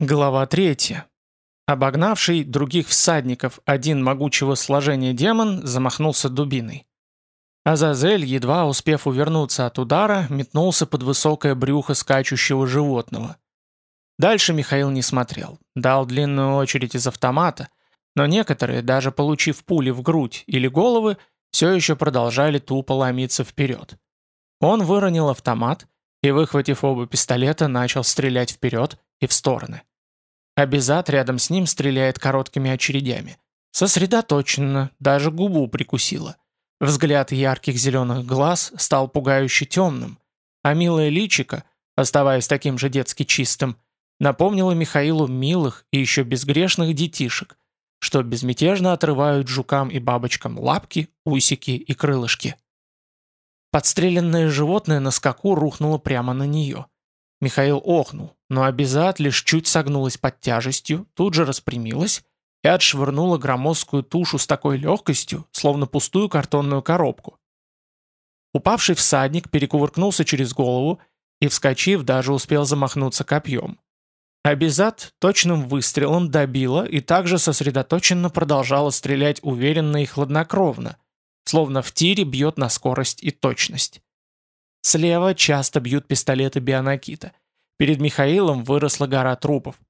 Глава 3. Обогнавший других всадников один могучего сложения демон замахнулся дубиной. Азазель, едва успев увернуться от удара, метнулся под высокое брюхо скачущего животного. Дальше Михаил не смотрел, дал длинную очередь из автомата, но некоторые, даже получив пули в грудь или головы, все еще продолжали тупо ломиться вперед. Он выронил автомат и, выхватив оба пистолета, начал стрелять вперед и в стороны. Абизат рядом с ним стреляет короткими очередями. Сосредоточенно, даже губу прикусила. Взгляд ярких зеленых глаз стал пугающе темным, а милое личико, оставаясь таким же детски чистым, напомнило Михаилу милых и еще безгрешных детишек, что безмятежно отрывают жукам и бабочкам лапки, усики и крылышки. Подстреленное животное на скаку рухнуло прямо на нее. Михаил охнул, но Абизат лишь чуть согнулась под тяжестью, тут же распрямилась и отшвырнула громоздкую тушу с такой легкостью, словно пустую картонную коробку. Упавший всадник перекувыркнулся через голову и, вскочив, даже успел замахнуться копьем. Абизат точным выстрелом добила и также сосредоточенно продолжала стрелять уверенно и хладнокровно, словно в тире бьет на скорость и точность. Слева часто бьют пистолеты Бионакита – Перед Михаилом выросла гора трупов.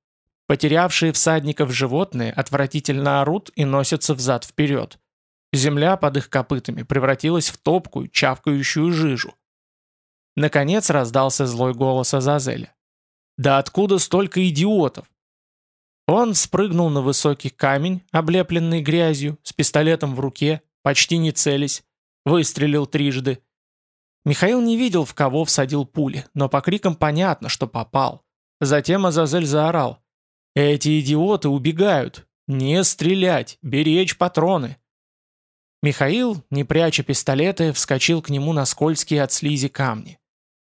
Потерявшие всадников животные отвратительно орут и носятся взад-вперед. Земля под их копытами превратилась в топкую, чавкающую жижу. Наконец раздался злой голос Азазеля. «Да откуда столько идиотов?» Он спрыгнул на высокий камень, облепленный грязью, с пистолетом в руке, почти не целясь, выстрелил трижды. Михаил не видел, в кого всадил пули, но по крикам понятно, что попал. Затем Азазель заорал. «Эти идиоты убегают! Не стрелять! Беречь патроны!» Михаил, не пряча пистолеты, вскочил к нему на скользкие от слизи камни.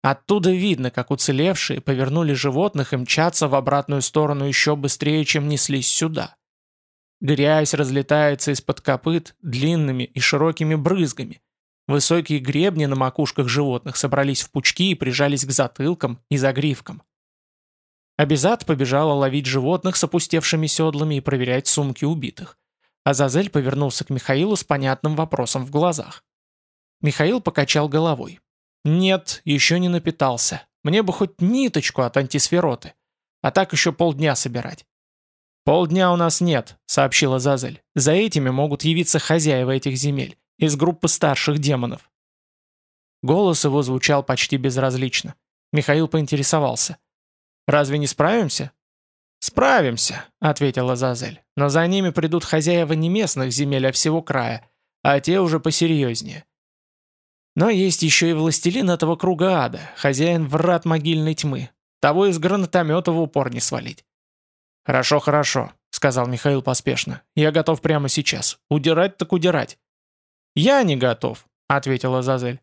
Оттуда видно, как уцелевшие повернули животных и мчатся в обратную сторону еще быстрее, чем неслись сюда. Грязь разлетается из-под копыт длинными и широкими брызгами, Высокие гребни на макушках животных собрались в пучки и прижались к затылкам и загривкам. Абизат побежала ловить животных с опустевшими седлами и проверять сумки убитых. Азазель повернулся к Михаилу с понятным вопросом в глазах. Михаил покачал головой. «Нет, еще не напитался. Мне бы хоть ниточку от антисфероты. А так еще полдня собирать». «Полдня у нас нет», — сообщила Зазель. «За этими могут явиться хозяева этих земель из группы старших демонов. Голос его звучал почти безразлично. Михаил поинтересовался. «Разве не справимся?» «Справимся», — ответила Зазель. «Но за ними придут хозяева не местных земель, а всего края, а те уже посерьезнее. Но есть еще и властелин этого круга ада, хозяин врат могильной тьмы. Того из гранатомета в упор не свалить». «Хорошо, хорошо», — сказал Михаил поспешно. «Я готов прямо сейчас. Удирать так удирать». «Я не готов», — ответила Зазель.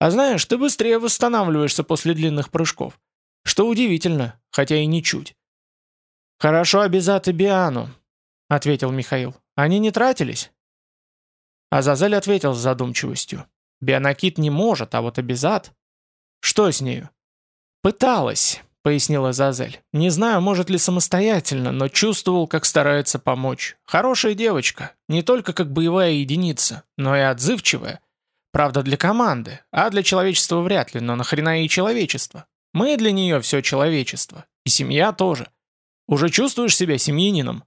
«А знаешь, ты быстрее восстанавливаешься после длинных прыжков. Что удивительно, хотя и ничуть». «Хорошо обязаты Биану», — ответил Михаил. «Они не тратились?» Азазель ответил с задумчивостью. «Бионакит не может, а вот обязат...» «Что с нею?» «Пыталась», — пояснила Зазель. «Не знаю, может ли самостоятельно, но чувствовал, как старается помочь. Хорошая девочка, не только как боевая единица, но и отзывчивая. Правда, для команды, а для человечества вряд ли, но нахрена ей человечество? Мы для нее все человечество. И семья тоже. Уже чувствуешь себя семьянином?»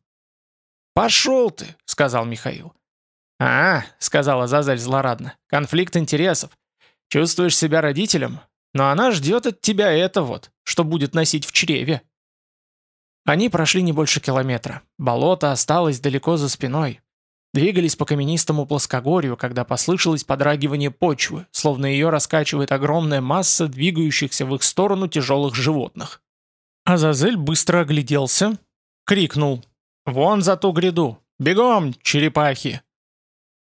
«Пошел ты», — сказал Михаил. «А, — сказала Зазель злорадно, — конфликт интересов. Чувствуешь себя родителем? Но она ждет от тебя это вот, что будет носить в чреве. Они прошли не больше километра. Болото осталось далеко за спиной. Двигались по каменистому плоскогорью, когда послышалось подрагивание почвы, словно ее раскачивает огромная масса двигающихся в их сторону тяжелых животных. Азазель быстро огляделся, крикнул «Вон за ту гряду! Бегом, черепахи!»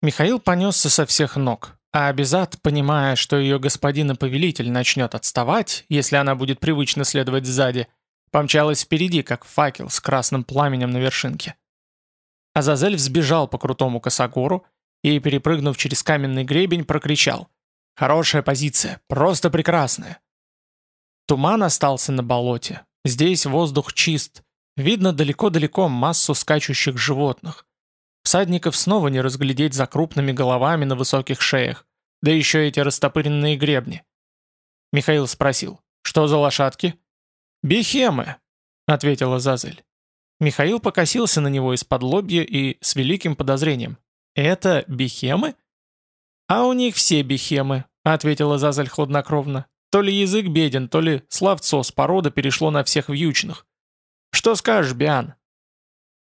Михаил понесся со всех ног. А Абизат, понимая, что ее господин и повелитель начнет отставать, если она будет привычно следовать сзади, помчалась впереди, как факел с красным пламенем на вершинке. Азазель взбежал по крутому косогору и, перепрыгнув через каменный гребень, прокричал «Хорошая позиция, просто прекрасная!» Туман остался на болоте. Здесь воздух чист, Видно далеко-далеко массу скачущих животных. Всадников снова не разглядеть за крупными головами на высоких шеях, да еще эти растопыренные гребни. Михаил спросил, что за лошадки? «Бихемы», — ответила Зазель. Михаил покосился на него из-под лобья и с великим подозрением. «Это бихемы?» «А у них все бихемы», — ответила Зазель хладнокровно. «То ли язык беден, то ли словцо с породы перешло на всех вьючных. Что скажешь, Биан?»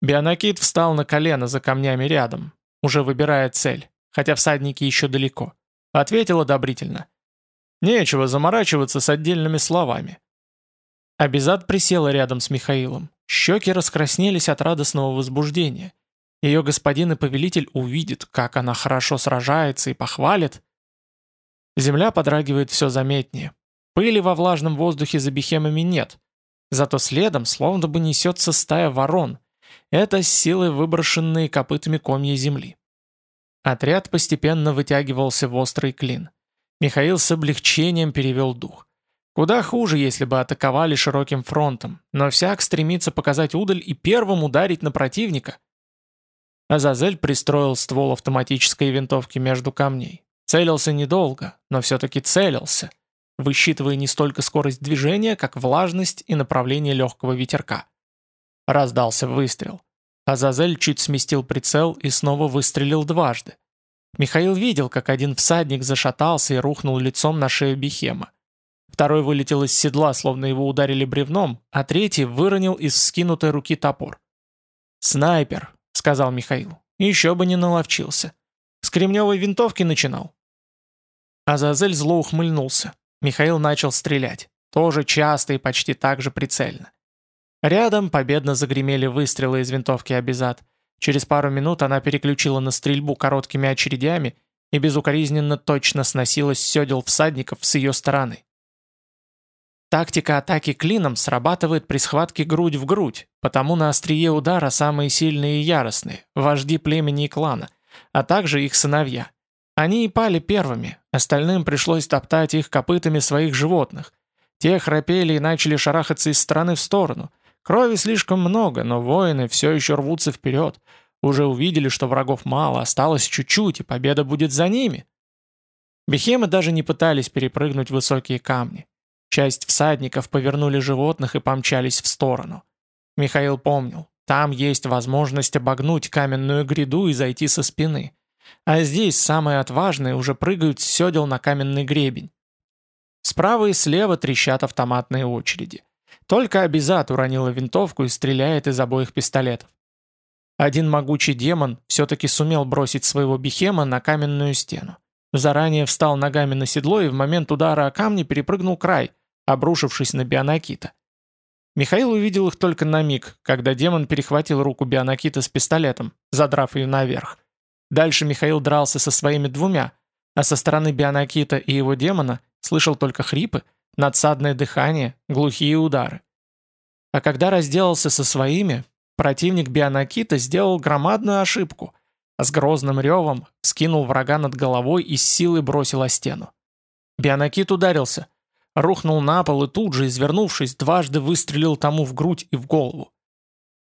Бионакит встал на колено за камнями рядом, уже выбирая цель, хотя всадники еще далеко. Ответил одобрительно. «Нечего заморачиваться с отдельными словами». Абизад присела рядом с Михаилом. Щеки раскраснелись от радостного возбуждения. Ее господин и повелитель увидит, как она хорошо сражается и похвалит. Земля подрагивает все заметнее. Пыли во влажном воздухе за бихемами нет. Зато следом словно бы несется стая ворон. Это с силой выброшенные копытами комья земли. Отряд постепенно вытягивался в острый клин. Михаил с облегчением перевел дух. Куда хуже, если бы атаковали широким фронтом, но всяк стремится показать удаль и первым ударить на противника. Азазель пристроил ствол автоматической винтовки между камней. Целился недолго, но все-таки целился, высчитывая не столько скорость движения, как влажность и направление легкого ветерка. Раздался выстрел. Азазель чуть сместил прицел и снова выстрелил дважды. Михаил видел, как один всадник зашатался и рухнул лицом на шею Бихема. Второй вылетел из седла, словно его ударили бревном, а третий выронил из скинутой руки топор. «Снайпер», — сказал Михаил. «Еще бы не наловчился. С кремневой винтовки начинал». Азазель зло ухмыльнулся. Михаил начал стрелять. Тоже часто и почти так же прицельно. Рядом победно загремели выстрелы из винтовки Абизад. Через пару минут она переключила на стрельбу короткими очередями и безукоризненно точно сносилась седел всадников с ее стороны. Тактика атаки клином срабатывает при схватке грудь в грудь, потому на острие удара самые сильные и яростные, вожди племени и клана, а также их сыновья. Они и пали первыми, остальным пришлось топтать их копытами своих животных. Те храпели и начали шарахаться из стороны в сторону. Крови слишком много, но воины все еще рвутся вперед. Уже увидели, что врагов мало, осталось чуть-чуть, и победа будет за ними. Бехемы даже не пытались перепрыгнуть высокие камни. Часть всадников повернули животных и помчались в сторону. Михаил помнил, там есть возможность обогнуть каменную гряду и зайти со спины. А здесь самые отважные уже прыгают с седел на каменный гребень. Справа и слева трещат автоматные очереди. Только Абизат уронила винтовку и стреляет из обоих пистолетов. Один могучий демон все-таки сумел бросить своего бихема на каменную стену. Заранее встал ногами на седло и в момент удара о камни перепрыгнул край – обрушившись на Бионакита. Михаил увидел их только на миг, когда демон перехватил руку Бионакита с пистолетом, задрав ее наверх. Дальше Михаил дрался со своими двумя, а со стороны Бионакита и его демона слышал только хрипы, надсадное дыхание, глухие удары. А когда разделался со своими, противник Бионакита сделал громадную ошибку, а с грозным ревом скинул врага над головой и с силой бросил о стену. Бионакит ударился, рухнул на пол и тут же, извернувшись, дважды выстрелил тому в грудь и в голову.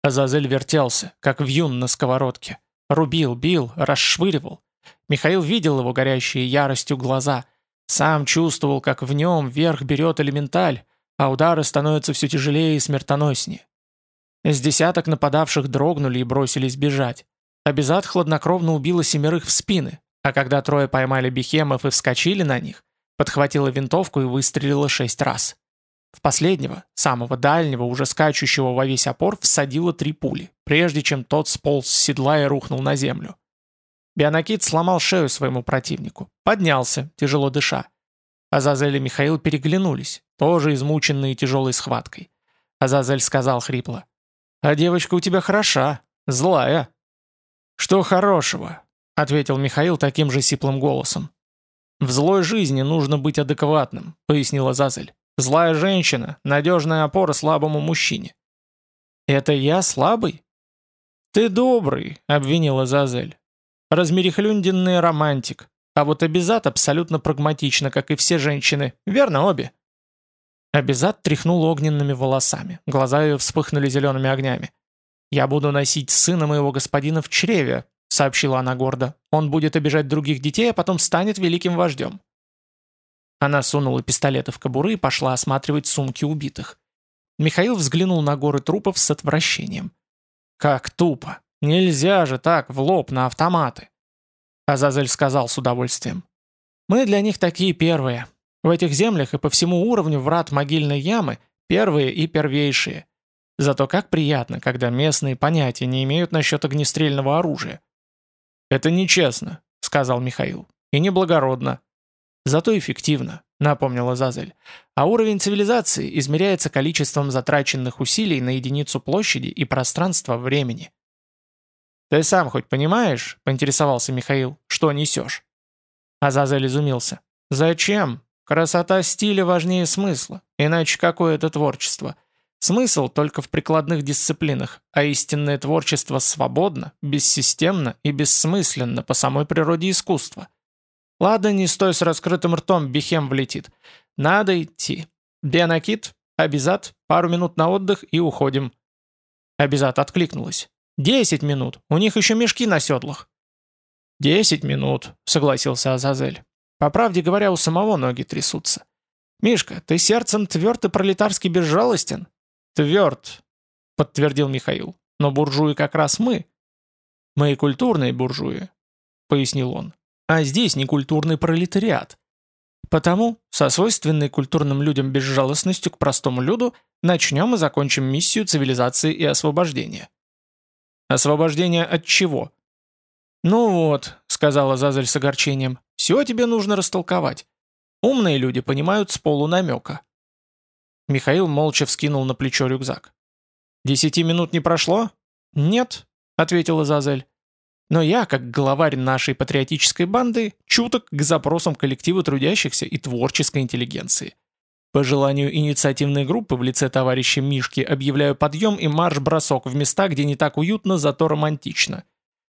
Азазель вертелся, как вьюн на сковородке. Рубил, бил, расшвыривал. Михаил видел его горящие яростью глаза. Сам чувствовал, как в нем верх берет элементаль, а удары становятся все тяжелее и смертоноснее. С десяток нападавших дрогнули и бросились бежать. Абизад хладнокровно убила семерых в спины, а когда трое поймали бихемов и вскочили на них, подхватила винтовку и выстрелила шесть раз. В последнего, самого дальнего, уже скачущего во весь опор, всадила три пули, прежде чем тот сполз с седла и рухнул на землю. Бионакит сломал шею своему противнику, поднялся, тяжело дыша. Азазель и Михаил переглянулись, тоже измученные тяжелой схваткой. Азазель сказал хрипло, «А девочка у тебя хороша, злая». «Что хорошего?» — ответил Михаил таким же сиплым голосом. «В злой жизни нужно быть адекватным», — пояснила Зазель. «Злая женщина — надежная опора слабому мужчине». «Это я слабый?» «Ты добрый», — обвинила Зазель. «Размерехлюнденный романтик. А вот Абизат абсолютно прагматично, как и все женщины. Верно, обе?» Абизат тряхнул огненными волосами, глаза ее вспыхнули зелеными огнями. «Я буду носить сына моего господина в чреве», — сообщила она гордо. «Он будет обижать других детей, а потом станет великим вождем». Она сунула пистолеты в кобуры и пошла осматривать сумки убитых. Михаил взглянул на горы трупов с отвращением. «Как тупо! Нельзя же так, в лоб, на автоматы!» Азазель сказал с удовольствием. «Мы для них такие первые. В этих землях и по всему уровню врат могильной ямы первые и первейшие. Зато как приятно, когда местные понятия не имеют насчет огнестрельного оружия». «Это нечестно», — сказал Михаил, — «и неблагородно. Зато эффективно, напомнила Зазель. А уровень цивилизации измеряется количеством затраченных усилий на единицу площади и пространства времени. «Ты сам хоть понимаешь, — поинтересовался Михаил, — что несешь?» Азазель изумился. «Зачем? Красота стиля важнее смысла, иначе какое это творчество? Смысл только в прикладных дисциплинах, а истинное творчество свободно, бессистемно и бессмысленно по самой природе искусства». Ладно, не стой с раскрытым ртом, бихем влетит. Надо идти. Бенакит, Абизат, пару минут на отдых и уходим. Абизат откликнулась. «Десять минут, у них еще мешки на седлах». «Десять минут», — согласился Азазель. «По правде говоря, у самого ноги трясутся. Мишка, ты сердцем тверд и пролетарски безжалостен?» «Тверд», — подтвердил Михаил. «Но буржуи как раз мы». «Мы и культурные буржуи», — пояснил он а здесь не культурный пролетариат. Потому, со свойственной культурным людям безжалостностью к простому люду, начнем и закончим миссию цивилизации и освобождения. Освобождение от чего? «Ну вот», — сказала Зазель с огорчением, — «все тебе нужно растолковать. Умные люди понимают с полунамека». Михаил молча вскинул на плечо рюкзак. «Десяти минут не прошло?» «Нет», — ответила Зазель. Но я, как главарь нашей патриотической банды, чуток к запросам коллектива трудящихся и творческой интеллигенции. По желанию инициативной группы в лице товарища Мишки объявляю подъем и марш-бросок в места, где не так уютно, зато романтично.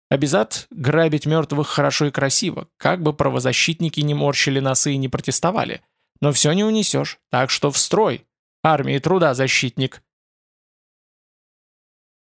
Обязат грабить мертвых хорошо и красиво, как бы правозащитники не морщили носы и не протестовали. Но все не унесешь, так что в строй. Армии труда, защитник.